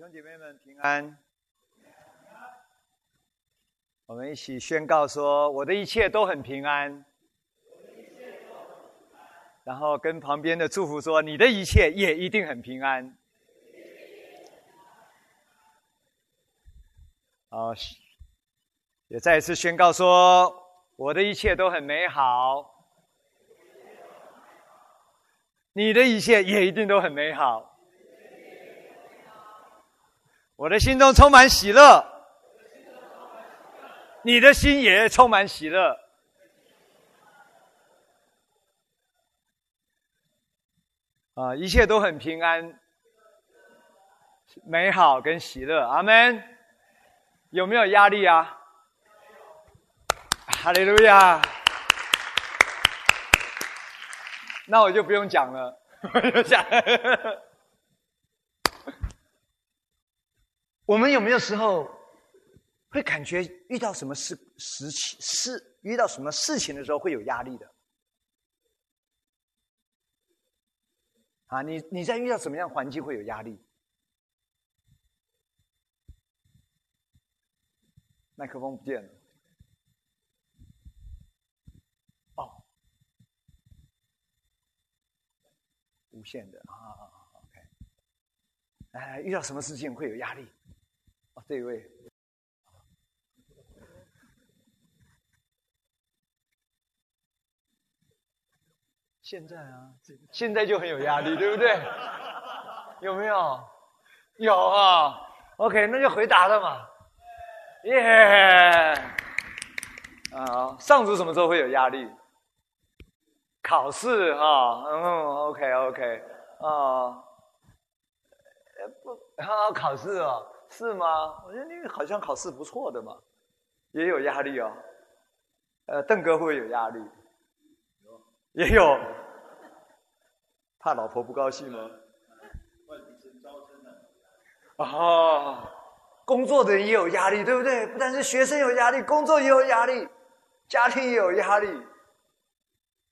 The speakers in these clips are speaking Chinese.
兄弟姐妹们平安，我们一起宣告说：“我的一切都很平安。”然后跟旁边的祝福说：“你的一切也一定很平安。”好，也再一次宣告说：“我的一切都很美好。”你的一切也一定都很美好。我的心中充满喜乐，你的心也充满喜乐。啊，一切都很平安、美好跟喜乐。阿门。有没有压力啊？哈利路亚。那我就不用讲了，讲。我们有没有时候会感觉遇到什么事、事情、事遇到什么事情的时候会有压力的？啊，你你在遇到什么样环境会有压力？麦克风不见了。哦，无线的啊啊！OK，哎，遇到什么事情会有压力？这一位，现在啊，现在就很有压力，对不对？有没有？有啊。OK，那就回答了嘛。耶！啊，上主什么时候会有压力？考试啊，嗯，OK，OK，啊，不，啊，考试啊。是吗？我觉得你好像考试不错的嘛，也有压力哦。呃，邓哥会不会有压力？有，也有。怕老婆不高兴吗？哦，工作的人也有压力，对不对？不但是学生有压力，工作也有压力，家庭也有压力。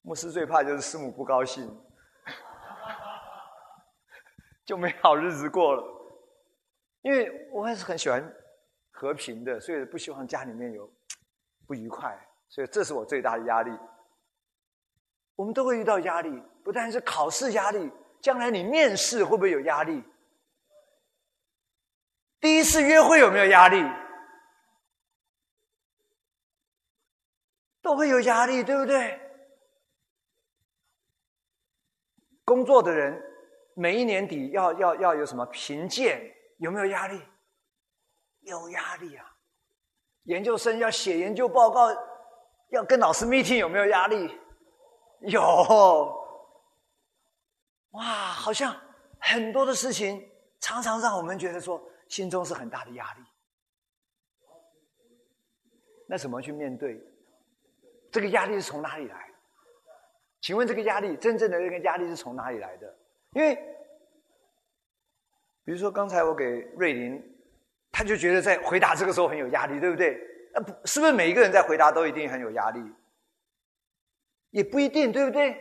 牧师最怕就是师母不高兴，就没好日子过了。因为我还是很喜欢和平的，所以不希望家里面有不愉快，所以这是我最大的压力。我们都会遇到压力，不但是考试压力，将来你面试会不会有压力？第一次约会有没有压力？都会有压力，对不对？工作的人每一年底要要要有什么评鉴？有没有压力？有压力啊！研究生要写研究报告，要跟老师 meeting，有没有压力？有。哇，好像很多的事情常常让我们觉得说心中是很大的压力。那怎么去面对？这个压力是从哪里来？请问这个压力真正的那个压力是从哪里来的？因为。比如说，刚才我给瑞林，他就觉得在回答这个时候很有压力，对不对？啊，不是不是每一个人在回答都一定很有压力？也不一定，对不对？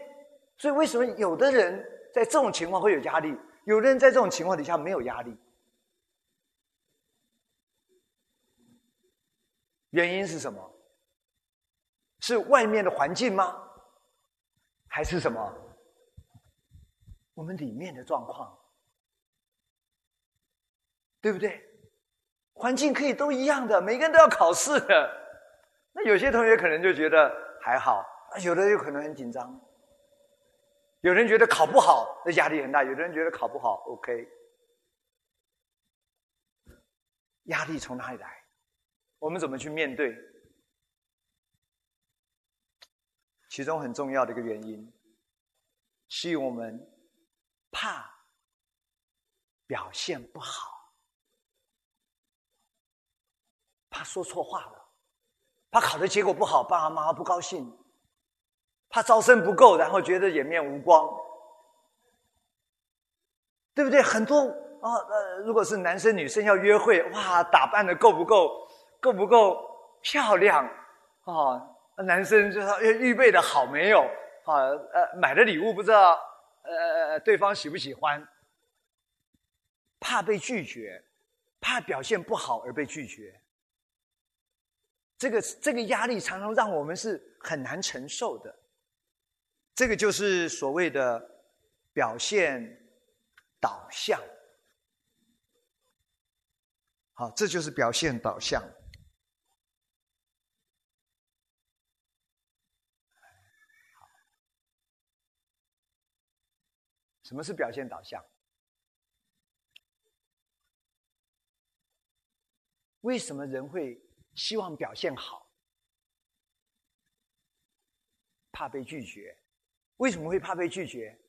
所以为什么有的人在这种情况会有压力，有的人在这种情况底下没有压力？原因是什么？是外面的环境吗？还是什么？我们里面的状况？对不对？环境可以都一样的，每个人都要考试的。那有些同学可能就觉得还好，有的有可能很紧张。有人觉得考不好，那压力很大；有的人觉得考不好，OK。压力从哪里来？我们怎么去面对？其中很重要的一个原因，是我们怕表现不好。怕说错话了，怕考的结果不好，爸爸妈妈不高兴，怕招生不够，然后觉得颜面无光，对不对？很多啊，呃，如果是男生女生要约会，哇，打扮的够不够，够不够漂亮啊？男生就说预备的好没有啊？呃，买的礼物不知道，呃，对方喜不喜欢？怕被拒绝，怕表现不好而被拒绝。这个这个压力常常让我们是很难承受的。这个就是所谓的表现导向。好，这就是表现导向。什么是表现导向？为什么人会希望表现好？怕被拒绝？为什么会怕被拒绝？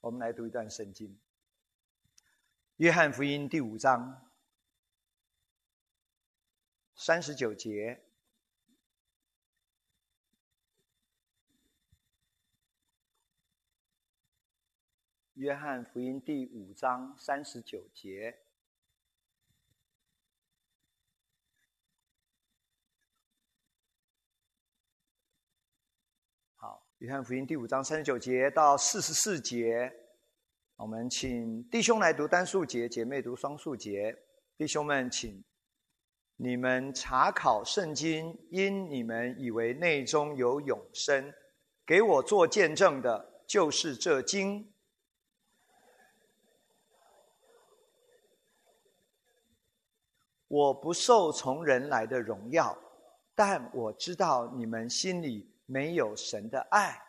我们来读一段圣经，《约翰福音》第五章三十九节。约翰福音第五章三十九节，好，约翰福音第五章三十九节到四十四节，我们请弟兄来读单数节，姐妹读双数节。弟兄们，请你们查考圣经，因你们以为内中有永生，给我做见证的，就是这经。我不受从人来的荣耀，但我知道你们心里没有神的爱。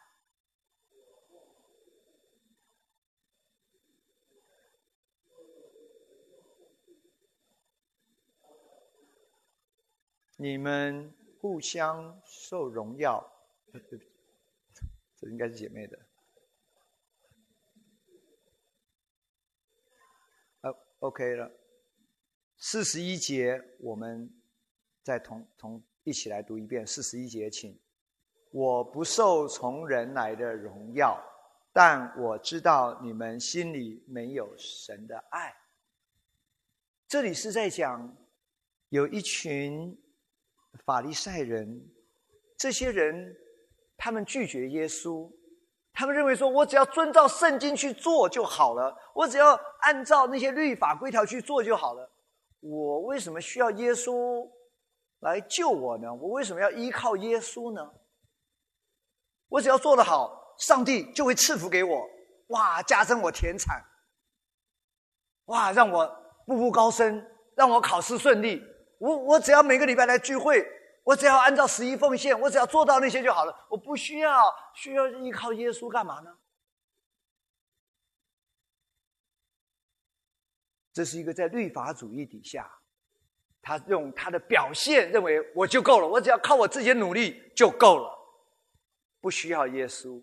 你们互相受荣耀，这应该是姐妹的。呃，OK 了。四十一节，我们再同同一起来读一遍。四十一节，请。我不受从人来的荣耀，但我知道你们心里没有神的爱。这里是在讲，有一群法利赛人，这些人他们拒绝耶稣，他们认为说，我只要遵照圣经去做就好了，我只要按照那些律法规条去做就好了。我为什么需要耶稣来救我呢？我为什么要依靠耶稣呢？我只要做得好，上帝就会赐福给我，哇，加增我田产，哇，让我步步高升，让我考试顺利。我我只要每个礼拜来聚会，我只要按照十一奉献，我只要做到那些就好了。我不需要需要依靠耶稣干嘛呢？这是一个在律法主义底下，他用他的表现认为我就够了，我只要靠我自己的努力就够了，不需要耶稣。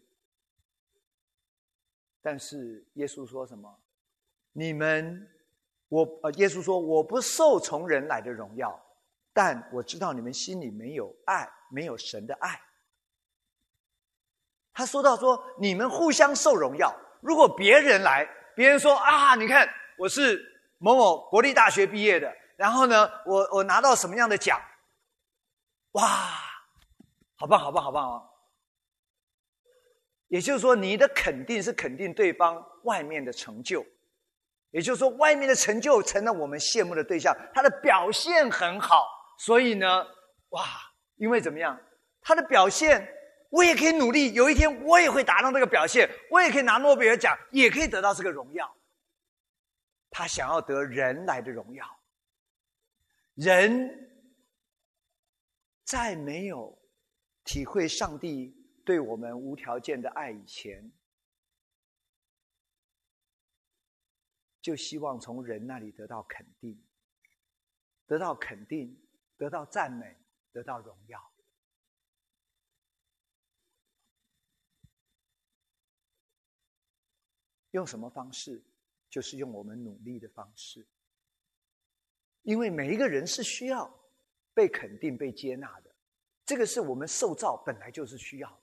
但是耶稣说什么？你们，我呃，耶稣说我不受从人来的荣耀，但我知道你们心里没有爱，没有神的爱。他说到说你们互相受荣耀，如果别人来，别人说啊，你看我是。某某国立大学毕业的，然后呢，我我拿到什么样的奖？哇，好棒，好棒，好棒啊！也就是说，你的肯定是肯定对方外面的成就，也就是说，外面的成就成了我们羡慕的对象。他的表现很好，所以呢，哇，因为怎么样？他的表现，我也可以努力，有一天我也会达到这个表现，我也可以拿诺贝尔奖，也可以得到这个荣耀。他想要得人来的荣耀，人在没有体会上帝对我们无条件的爱以前，就希望从人那里得到肯定，得到肯定，得到赞美，得到荣耀。用什么方式？就是用我们努力的方式，因为每一个人是需要被肯定、被接纳的，这个是我们受造本来就是需要的。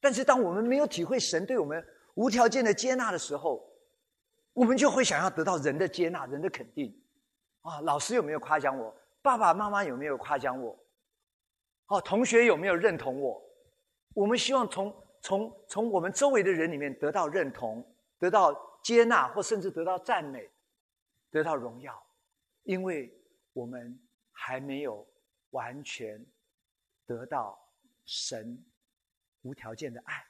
但是，当我们没有体会神对我们无条件的接纳的时候，我们就会想要得到人的接纳、人的肯定。啊，老师有没有夸奖我？爸爸妈妈有没有夸奖我？哦，同学有没有认同我？我们希望从从从我们周围的人里面得到认同。得到接纳，或甚至得到赞美，得到荣耀，因为我们还没有完全得到神无条件的爱。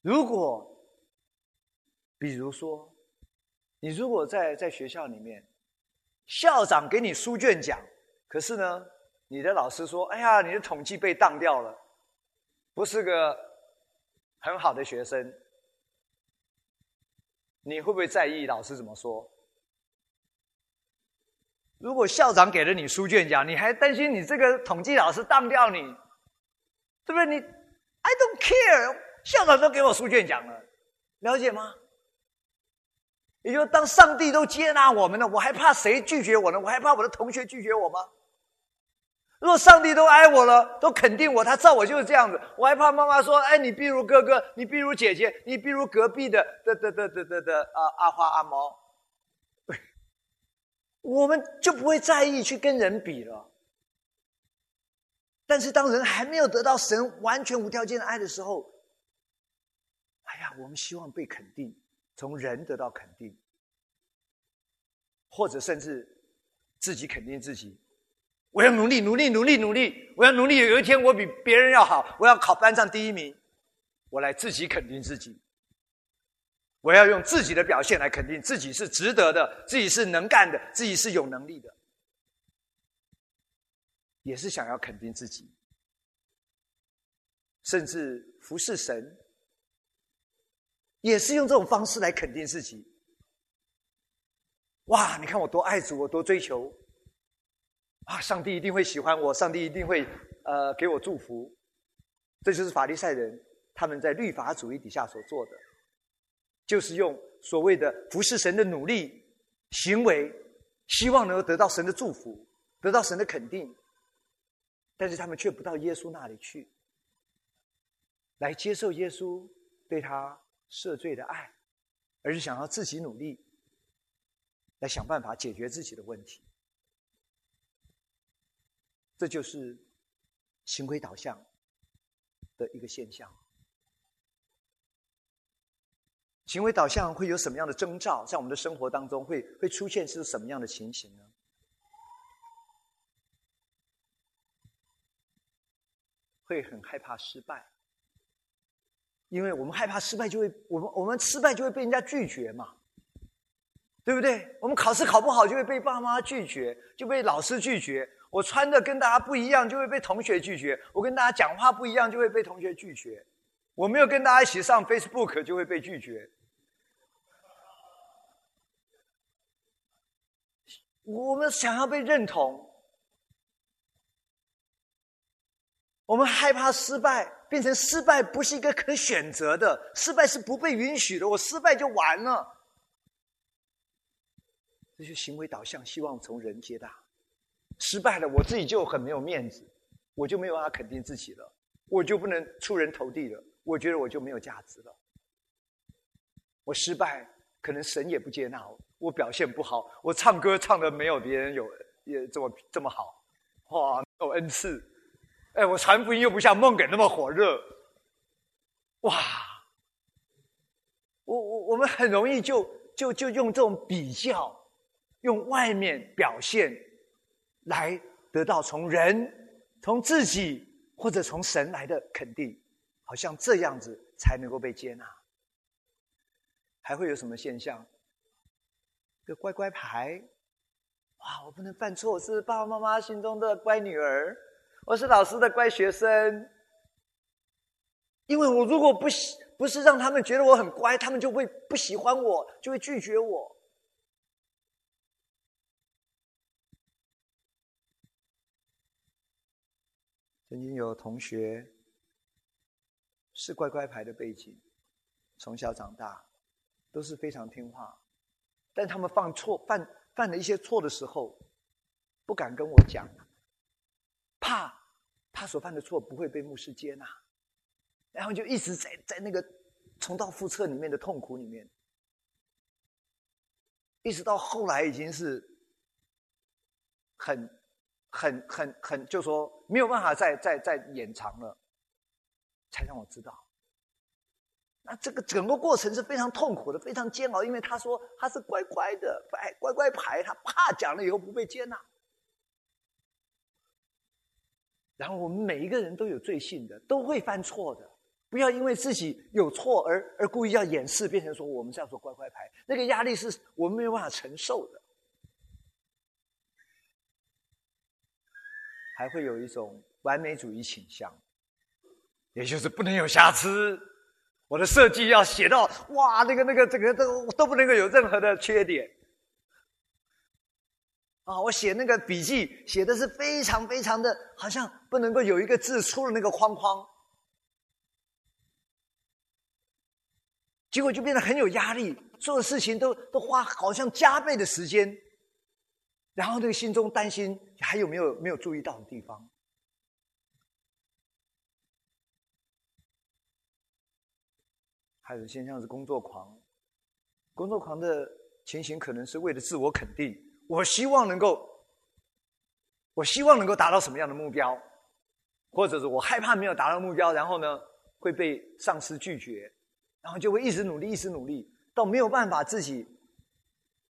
如果，比如说，你如果在在学校里面，校长给你书卷奖，可是呢，你的老师说：“哎呀，你的统计被当掉了，不是个很好的学生。”你会不会在意老师怎么说？如果校长给了你书卷奖，你还担心你这个统计老师当掉你，对不对？你 I don't care。校长都给我书卷奖了，了解吗？也就当上帝都接纳我们了，我还怕谁拒绝我呢？我还怕我的同学拒绝我吗？如果上帝都爱我了，都肯定我，他造我就是这样子，我还怕妈妈说：“哎，你比如哥哥，你比如姐姐，你比如隔壁的的的的的的的啊阿花阿毛。”我们就不会在意去跟人比了。但是当人还没有得到神完全无条件的爱的时候，哎呀，我们希望被肯定，从人得到肯定，或者甚至自己肯定自己。我要努力，努力，努力，努力！我要努力，有一天我比别人要好，我要考班上第一名，我来自己肯定自己。我要用自己的表现来肯定自己是值得的，自己是能干的，自己是有能力的，也是想要肯定自己，甚至服侍神。也是用这种方式来肯定自己。哇！你看我多爱主，我多追求，啊！上帝一定会喜欢我，上帝一定会呃给我祝福。这就是法利赛人他们在律法主义底下所做的，就是用所谓的服侍神的努力行为，希望能够得到神的祝福，得到神的肯定。但是他们却不到耶稣那里去，来接受耶稣对他。赦罪的爱，而是想要自己努力来想办法解决自己的问题。这就是行为导向的一个现象。行为导向会有什么样的征兆？在我们的生活当中会会出现是什么样的情形呢？会很害怕失败。因为我们害怕失败，就会我们我们失败就会被人家拒绝嘛，对不对？我们考试考不好就会被爸妈拒绝，就被老师拒绝。我穿的跟大家不一样，就会被同学拒绝。我跟大家讲话不一样，就会被同学拒绝。我没有跟大家一起上 Facebook，就会被拒绝。我们想要被认同。我们害怕失败，变成失败不是一个可选择的，失败是不被允许的。我失败就完了，这些行为导向，希望从人接大。失败了，我自己就很没有面子，我就没有办法肯定自己了，我就不能出人头地了。我觉得我就没有价值了。我失败，可能神也不接纳我。我表现不好，我唱歌唱的没有别人有也这么这么好，哇，没有恩赐。哎，我传福音又不像孟给那么火热，哇！我我我们很容易就就就用这种比较，用外面表现来得到从人、从自己或者从神来的肯定，好像这样子才能够被接纳。还会有什么现象？个乖乖牌，哇！我不能犯错，我是爸爸妈妈心中的乖女儿。我是老师的乖学生，因为我如果不喜不是让他们觉得我很乖，他们就会不喜欢我，就会拒绝我。曾经有同学是乖乖牌的背景，从小长大都是非常听话，但他们犯错犯犯了一些错的时候，不敢跟我讲。怕他所犯的错不会被牧师接纳，然后就一直在在那个重蹈覆辙里面的痛苦里面，一直到后来已经是很很很很，就说没有办法再再再延长了，才让我知道，那这个整个过程是非常痛苦的，非常煎熬，因为他说他是乖乖的，乖乖乖牌，他怕讲了以后不被接纳。然后我们每一个人都有罪性的，都会犯错的，不要因为自己有错而而故意要掩饰，变成说我们是要做乖乖牌，那个压力是我们没有办法承受的，还会有一种完美主义倾向，也就是不能有瑕疵。我的设计要写到哇，那个、那个、这个都都不能够有任何的缺点啊！我写那个笔记写的是非常非常的，好像不能够有一个字出了那个框框，结果就变得很有压力，做的事情都都花好像加倍的时间，然后那个心中担心还有没有没有注意到的地方。还有现象是工作狂，工作狂的情形可能是为了自我肯定，我希望能够，我希望能够达到什么样的目标，或者是我害怕没有达到目标，然后呢会被上司拒绝，然后就会一直努力，一直努力，到没有办法自己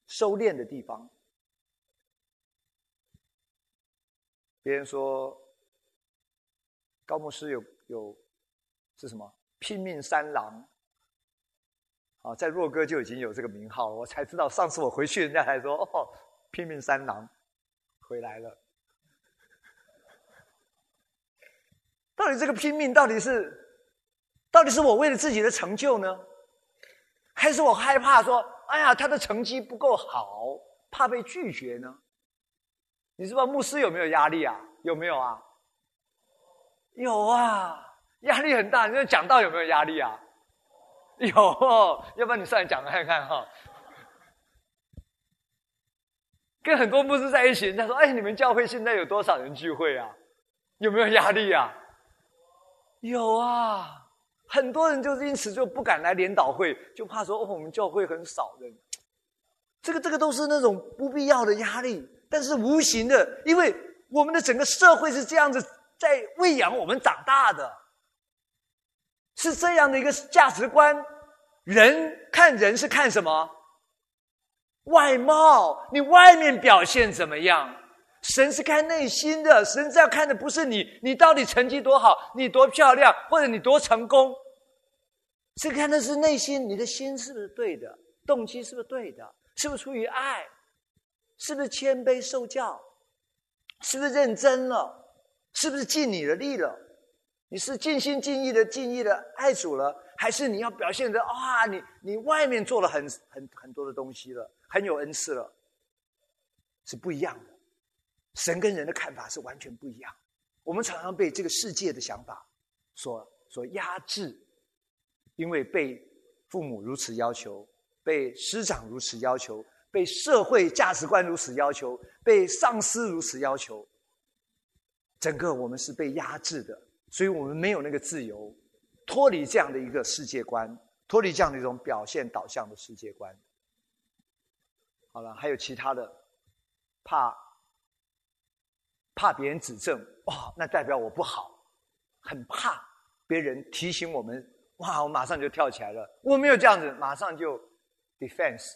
收敛的地方。别人说高牧师有有是什么拼命三郎。啊，在若哥就已经有这个名号了，我才知道。上次我回去，人家还说：“哦，拼命三郎回来了。”到底这个拼命到底是，到底是我为了自己的成就呢，还是我害怕说：“哎呀，他的成绩不够好，怕被拒绝呢？”你知道牧师有没有压力啊？有没有啊？有啊，压力很大。你讲道有没有压力啊？有，要不然你上来讲看看哈。跟很多牧师在一起，人家说：“哎，你们教会现在有多少人聚会啊？有没有压力啊？”有啊，很多人就是因此就不敢来联导会，就怕说：“哦，我们教会很少人。”这个、这个都是那种不必要的压力，但是无形的，因为我们的整个社会是这样子在喂养我们长大的。是这样的一个价值观，人看人是看什么？外貌，你外面表现怎么样？神是看内心的，神是要看的不是你，你到底成绩多好，你多漂亮，或者你多成功，是看的是内心，你的心是不是对的？动机是不是对的？是不是出于爱？是不是谦卑受教？是不是认真了？是不是尽你的力了？你是尽心尽意的、尽意的爱主了，还是你要表现的啊？你你外面做了很很很多的东西了，很有恩赐了，是不一样的。神跟人的看法是完全不一样。我们常常被这个世界的想法所所压制，因为被父母如此要求，被师长如此要求，被社会价值观如此要求，被上司如此要求，整个我们是被压制的。所以我们没有那个自由，脱离这样的一个世界观，脱离这样的一种表现导向的世界观。好了，还有其他的，怕怕别人指正，哇，那代表我不好，很怕别人提醒我们，哇，我马上就跳起来了。我没有这样子，马上就 defense，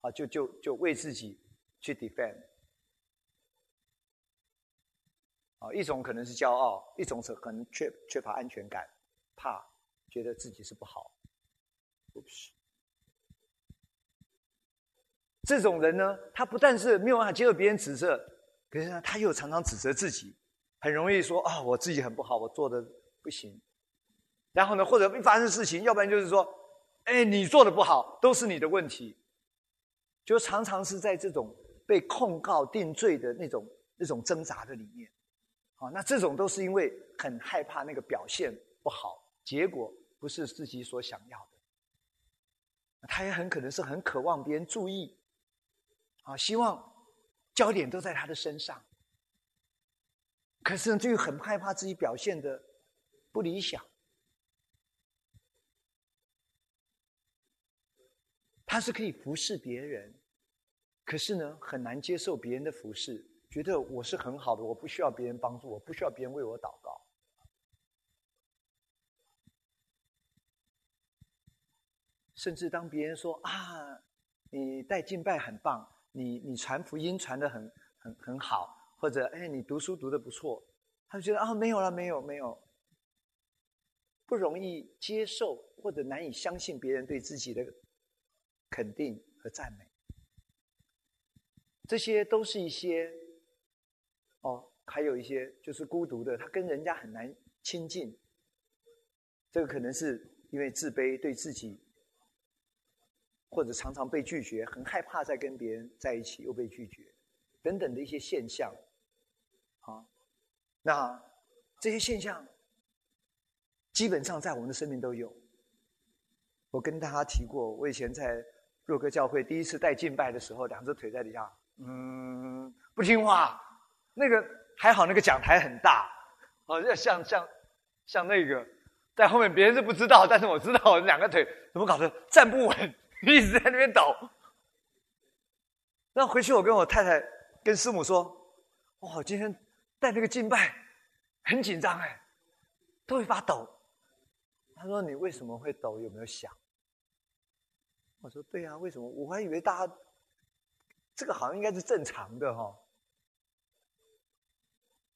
啊，就就就为自己去 defend。啊，一种可能是骄傲，一种是可能缺缺乏安全感，怕觉得自己是不好。不是，这种人呢，他不但是没有办法接受别人指责，可是呢，他又常常指责自己，很容易说啊，我自己很不好，我做的不行。然后呢，或者一发生事情，要不然就是说，哎，你做的不好，都是你的问题。就常常是在这种被控告定罪的那种那种挣扎的里面。啊，那这种都是因为很害怕那个表现不好，结果不是自己所想要的。他也很可能是很渴望别人注意，啊，希望焦点都在他的身上。可是呢，就很害怕自己表现的不理想。他是可以服侍别人，可是呢，很难接受别人的服侍。觉得我是很好的，我不需要别人帮助，我不需要别人为我祷告。甚至当别人说啊，你带敬拜很棒，你你传福音传的很很很好，或者哎你读书读的不错，他就觉得啊没有了没有没有，不容易接受或者难以相信别人对自己的肯定和赞美，这些都是一些哦，还有一些就是孤独的，他跟人家很难亲近，这个可能是因为自卑对自己。或者常常被拒绝，很害怕再跟别人在一起又被拒绝，等等的一些现象，啊，那这些现象基本上在我们的生命都有。我跟大家提过，我以前在若哥教会第一次带敬拜的时候，两只腿在底下，嗯，不听话。那个还好，那个讲台很大，哦，像像像像那个在后面，别人是不知道，但是我知道，我两个腿怎么搞的，站不稳。一直在那边抖，那回去我跟我太太、跟师母说：“哇，今天带那个敬拜很紧张哎，都会发抖。”他说：“你为什么会抖？有没有想？”我说：“对呀，为什么？我还以为大家这个好像应该是正常的哈。”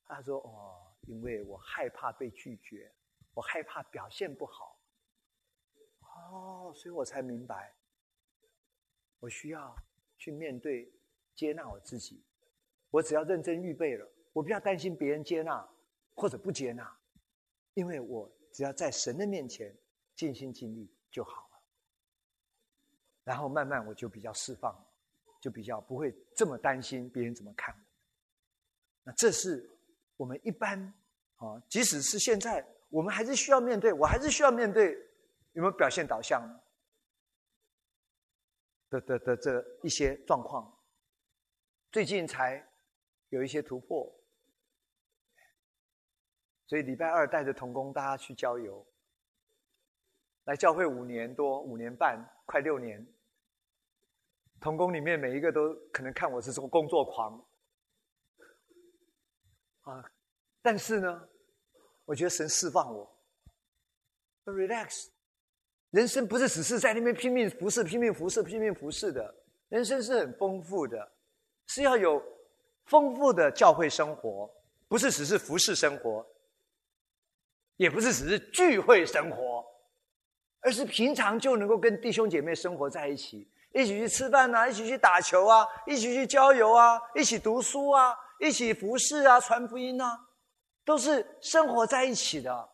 他说：“哦，因为我害怕被拒绝，我害怕表现不好。哦，所以我才明白。”我需要去面对、接纳我自己。我只要认真预备了，我不要担心别人接纳或者不接纳，因为我只要在神的面前尽心尽力就好了。然后慢慢我就比较释放，就比较不会这么担心别人怎么看我。那这是我们一般啊，即使是现在，我们还是需要面对，我还是需要面对有没有表现导向。的的的这一些状况，最近才有一些突破，所以礼拜二带着童工大家去郊游，来教会五年多五年半快六年，童工里面每一个都可能看我是什么工作狂，啊，但是呢，我觉得神释放我，relax。人生不是只是在那边拼命服侍、拼命服侍、拼命服侍的，人生是很丰富的，是要有丰富的教会生活，不是只是服侍生活，也不是只是聚会生活，而是平常就能够跟弟兄姐妹生活在一起，一起去吃饭啊，一起去打球啊，一起去郊游啊，一起读书啊，一起服侍啊，传福音啊，都是生活在一起的。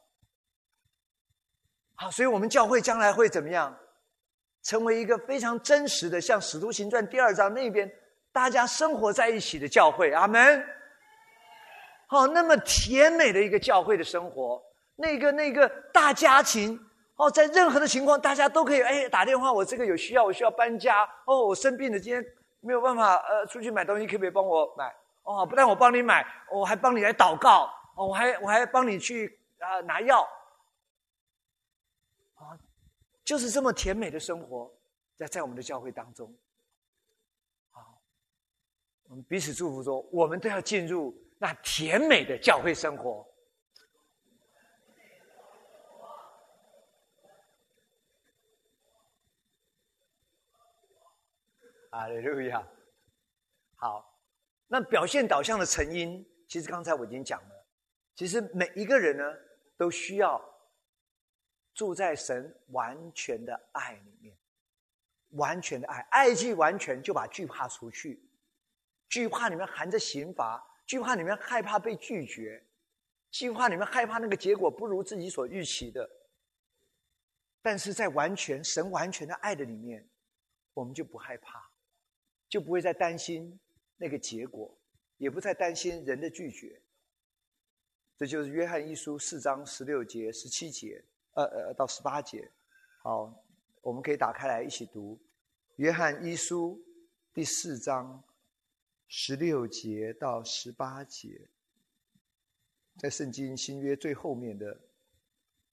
好，所以我们教会将来会怎么样？成为一个非常真实的，像《使徒行传》第二章那边大家生活在一起的教会。阿门。好，那么甜美的一个教会的生活，那个那个大家庭哦，在任何的情况，大家都可以哎打电话，我这个有需要，我需要搬家哦，我生病了，今天没有办法呃出去买东西，可不可以帮我买？哦，不但我帮你买，我还帮你来祷告哦，我还我还帮你去啊拿药。啊就是这么甜美的生活，在在我们的教会当中，好，我们彼此祝福说，我们都要进入那甜美的教会生活。阿利路亚，好，那表现导向的成因，其实刚才我已经讲了，其实每一个人呢，都需要。住在神完全的爱里面，完全的爱，爱既完全，就把惧怕除去。惧怕里面含着刑罚，惧怕里面害怕被拒绝，惧怕里面害怕那个结果不如自己所预期的。但是在完全神完全的爱的里面，我们就不害怕，就不会再担心那个结果，也不再担心人的拒绝。这就是约翰一书四章十六节、十七节。呃呃，到十八节，好，我们可以打开来一起读《约翰一书》第四章十六节到十八节，在圣经新约最后面的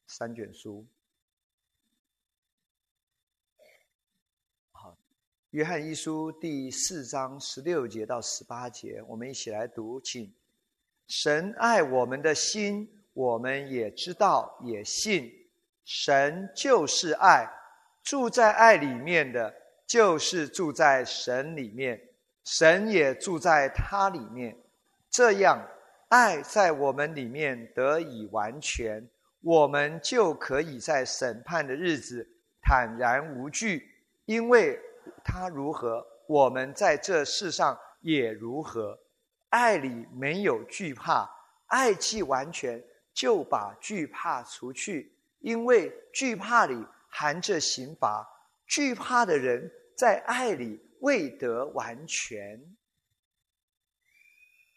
三卷书。约翰一书》第四章十六节到十八节，我们一起来读，请。神爱我们的心，我们也知道，也信。神就是爱，住在爱里面的，就是住在神里面，神也住在他里面。这样，爱在我们里面得以完全，我们就可以在审判的日子坦然无惧，因为他如何，我们在这世上也如何。爱里没有惧怕，爱既完全，就把惧怕除去，因为惧怕里。含着刑罚，惧怕的人在爱里未得完全。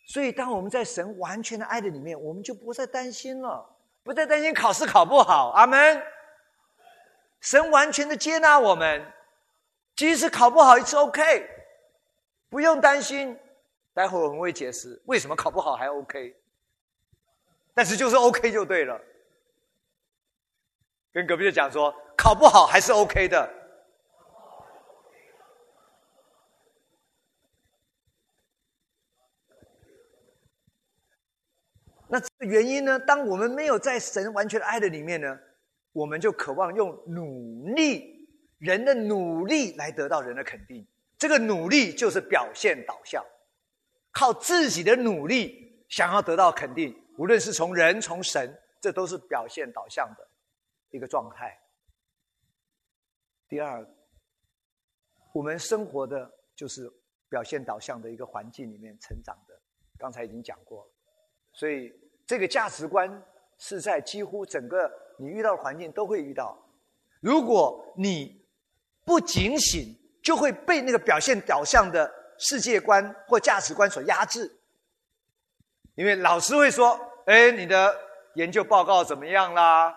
所以，当我们在神完全的爱的里面，我们就不再担心了，不再担心考试考不好。阿门。神完全的接纳我们，即使考不好一次，OK，不用担心。待会我们会解释为什么考不好还 OK，但是就是 OK 就对了。跟隔壁的讲说。考不好还是 OK 的。那这原因呢？当我们没有在神完全的爱的里面呢，我们就渴望用努力，人的努力来得到人的肯定。这个努力就是表现导向，靠自己的努力想要得到肯定，无论是从人从神，这都是表现导向的一个状态。第二，我们生活的就是表现导向的一个环境里面成长的，刚才已经讲过了，所以这个价值观是在几乎整个你遇到的环境都会遇到。如果你不警醒，就会被那个表现导向的世界观或价值观所压制。因为老师会说：“哎，你的研究报告怎么样啦？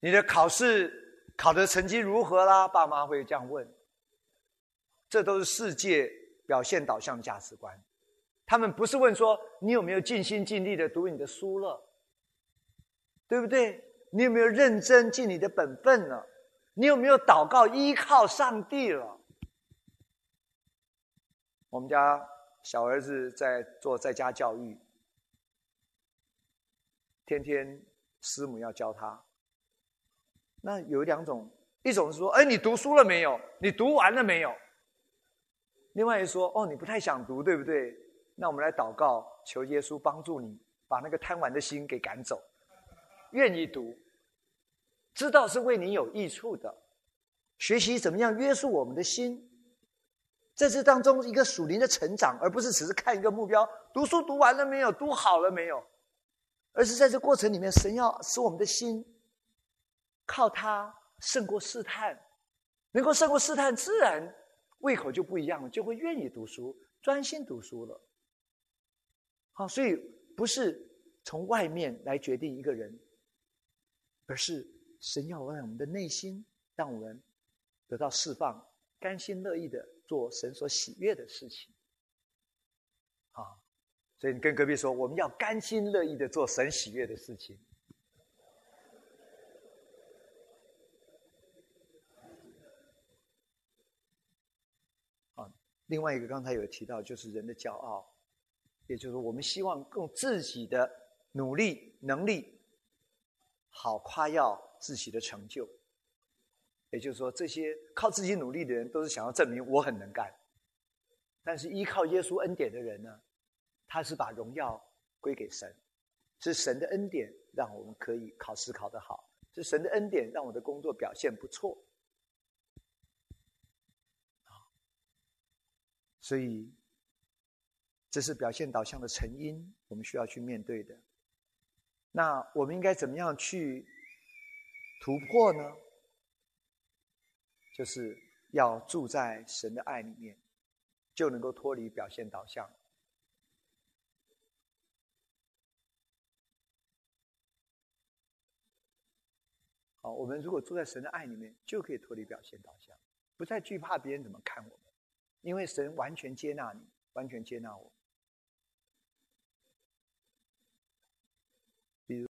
你的考试？”考的成绩如何啦？爸妈会这样问。这都是世界表现导向价值观。他们不是问说你有没有尽心尽力的读你的书了，对不对？你有没有认真尽你的本分了？你有没有祷告依靠上帝了？我们家小儿子在做在家教育，天天师母要教他。那有两种，一种是说，哎，你读书了没有？你读完了没有？另外一说，哦，你不太想读，对不对？那我们来祷告，求耶稣帮助你，把那个贪玩的心给赶走，愿意读，知道是为你有益处的，学习怎么样约束我们的心，在这当中一个属灵的成长，而不是只是看一个目标，读书读完了没有？读好了没有？而是在这过程里面，神要使我们的心。靠它胜过试探，能够胜过试探，自然胃口就不一样了，就会愿意读书，专心读书了。好，所以不是从外面来决定一个人，而是神要让我们的内心，让我们得到释放，甘心乐意的做神所喜悦的事情。啊，所以你跟隔壁说，我们要甘心乐意的做神喜悦的事情。啊另外一个刚才有提到，就是人的骄傲，也就是我们希望用自己的努力能力，好夸耀自己的成就。也就是说，这些靠自己努力的人，都是想要证明我很能干。但是依靠耶稣恩典的人呢，他是把荣耀归给神，是神的恩典让我们可以考试考得好，是神的恩典让我的工作表现不错。所以，这是表现导向的成因，我们需要去面对的。那我们应该怎么样去突破呢？就是要住在神的爱里面，就能够脱离表现导向。好，我们如果住在神的爱里面，就可以脱离表现导向，不再惧怕别人怎么看我们。因为神完全接纳你，完全接纳我。